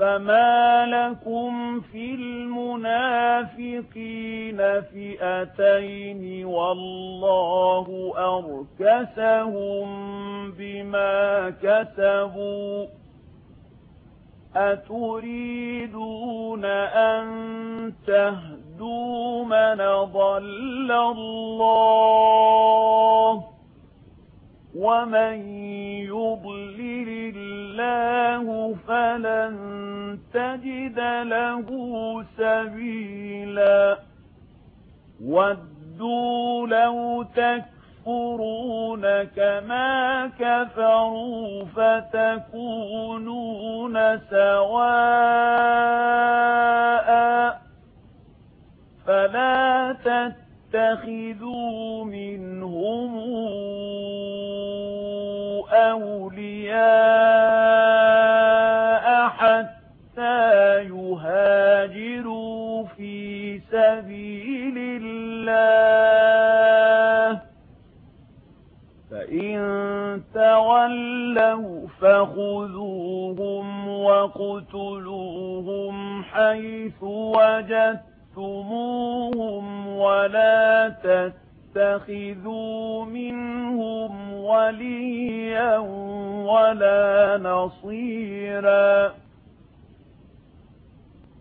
فما لكم في المنافقين فئتين والله أركسهم بما كسبوا أتريدون أن تهدوا من ضل الله ومن يضلل الله اللَّهُ فَلَن تَجِدَ لَهُ سَبِيلًا وَدُّوا لَوْ تَكْفُرُونَ كَمَا كَفَرُوا فَتَكُونُونَ سَوَاءً فَلَا تَتَّخِذُوا مِنْهُمْ أَوْلِيَاءَ تَوَلَّوْا فَخُذُوهُمْ وقتلوهم حَيْثُ وَجَدتُّمُوهُمْ وَلَا تَتَّخِذُوا مِنْهُمْ وَلِيًّا وَلَا نَصِيرًا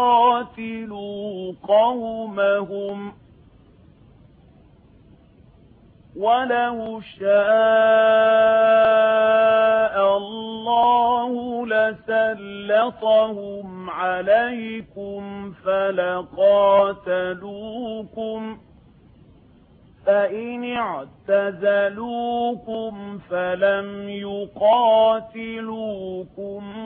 قاتلوا قومهم ولو شاء الله لسلطهم عليكم فلقاتلوكم فإن اعتزلوكم فلم يقاتلوكم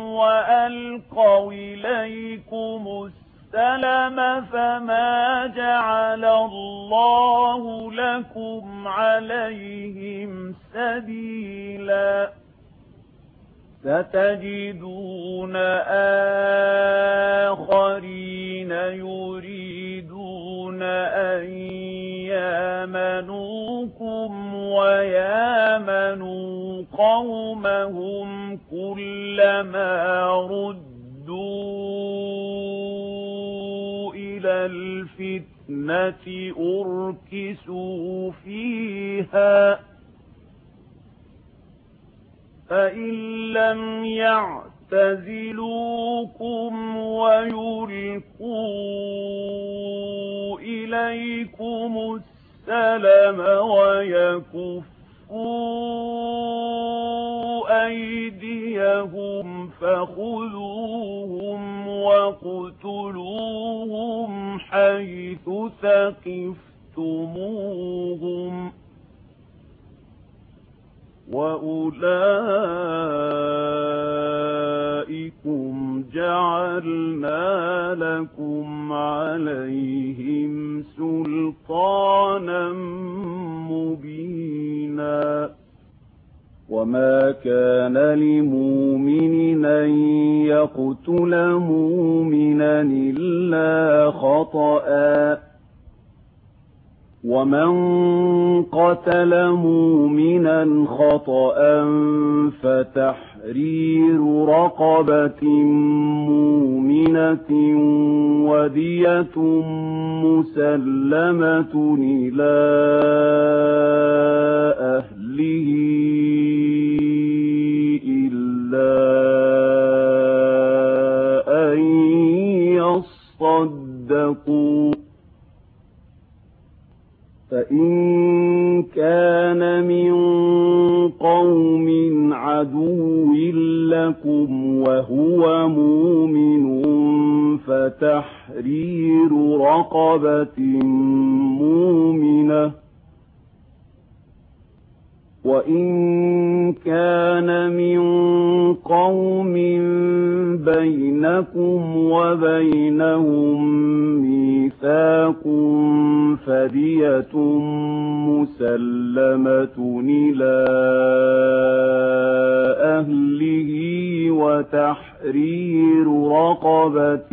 وألقوا إليكم السلم فما جعل الله لكم عليهم سبيلا ستجدون آخرين يريدون أن يامنوكم ويامنوا قومهم كلما ردوا إلى الفتنة أركسوا فيها فإن لم يعتقوا يَعْتَزِلُوكُمْ وَيُلْقُوا إِلَيْكُمُ السَّلَمَ وَيَكُفُّوا أَيْدِيَهُمْ فَخُذُوهُمْ وَاقْتُلُوهُمْ حَيْثُ ثَقِفْتُمُوهُمْ وَأُولَٰئِكَ جعلنا لكم عليهم سلطانا مبينا وما كان لمؤمن أن يقتل مؤمنا إلا خطأا ومن قتل مؤمنا خطأ فتحرير رقبة مؤمنة ودية مسلمة إلى أهله تحرير رقبة مؤمنة وإن كان من قوم بينكم وبينهم ميثاق فدية مسلمة إلى أهله وتحرير رقبة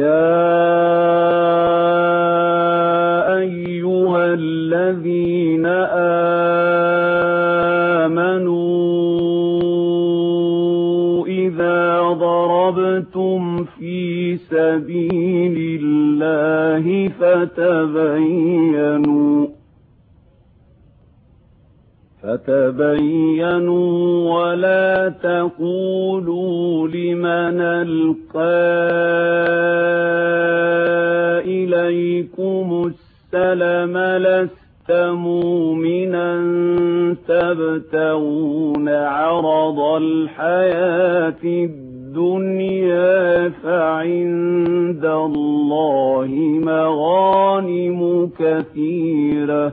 يا فتبينوا ولا تقولوا لمن ألقى إليكم السلم لست مؤمنا تبتغون عرض الحياة الدنيا فعند الله مغانم كثيرة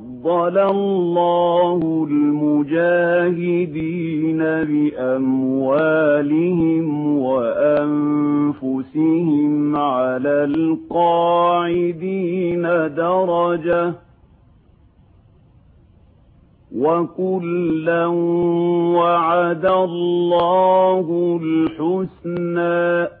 فَضَّلَ اللَّهُ الْمُجَاهِدِينَ بِأَمْوَالِهِمْ وَأَنفُسِهِمْ عَلَى الْقَاعِدِينَ دَرَجَةً وَكُلًّا وَعَدَ اللَّهُ الْحُسْنَى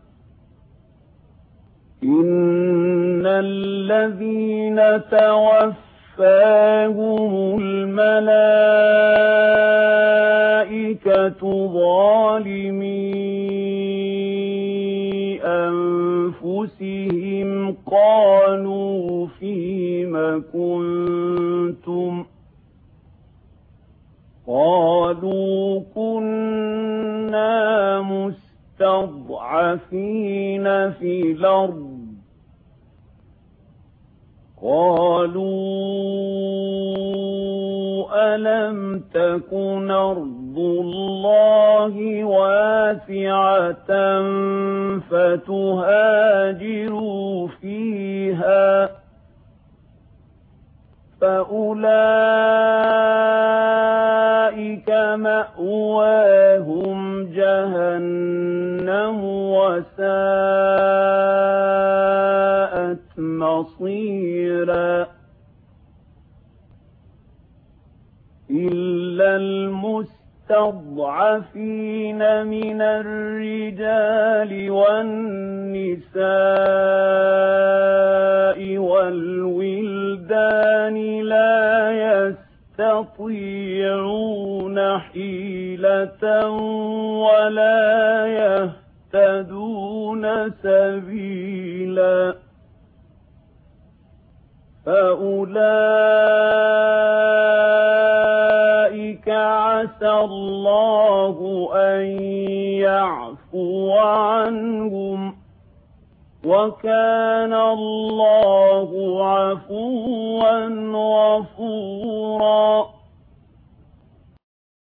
إن الذين توفاهم الملائكة ظالمي أنفسهم قالوا فيما كنتم قالوا كنا مستضعفين في الأرض قَالُوا أَلَمْ تَكُنْ أَرْضُ اللَّهِ وَاسِعَةً فَتُهَاجِرُوا فِيهَا فَأُولَئِكَ مَأْوَاهُمْ جَهَنَّمُ المستضعفين من الرجال والنساء والولدان لا يستطيعون حيلة ولا يهتدون سبيلا فأولئك عَسَى اللَّهُ أَن يَعْفُوَ عَنْهُمْ وَكَانَ اللَّهُ عَفُوًّا غَفُورًا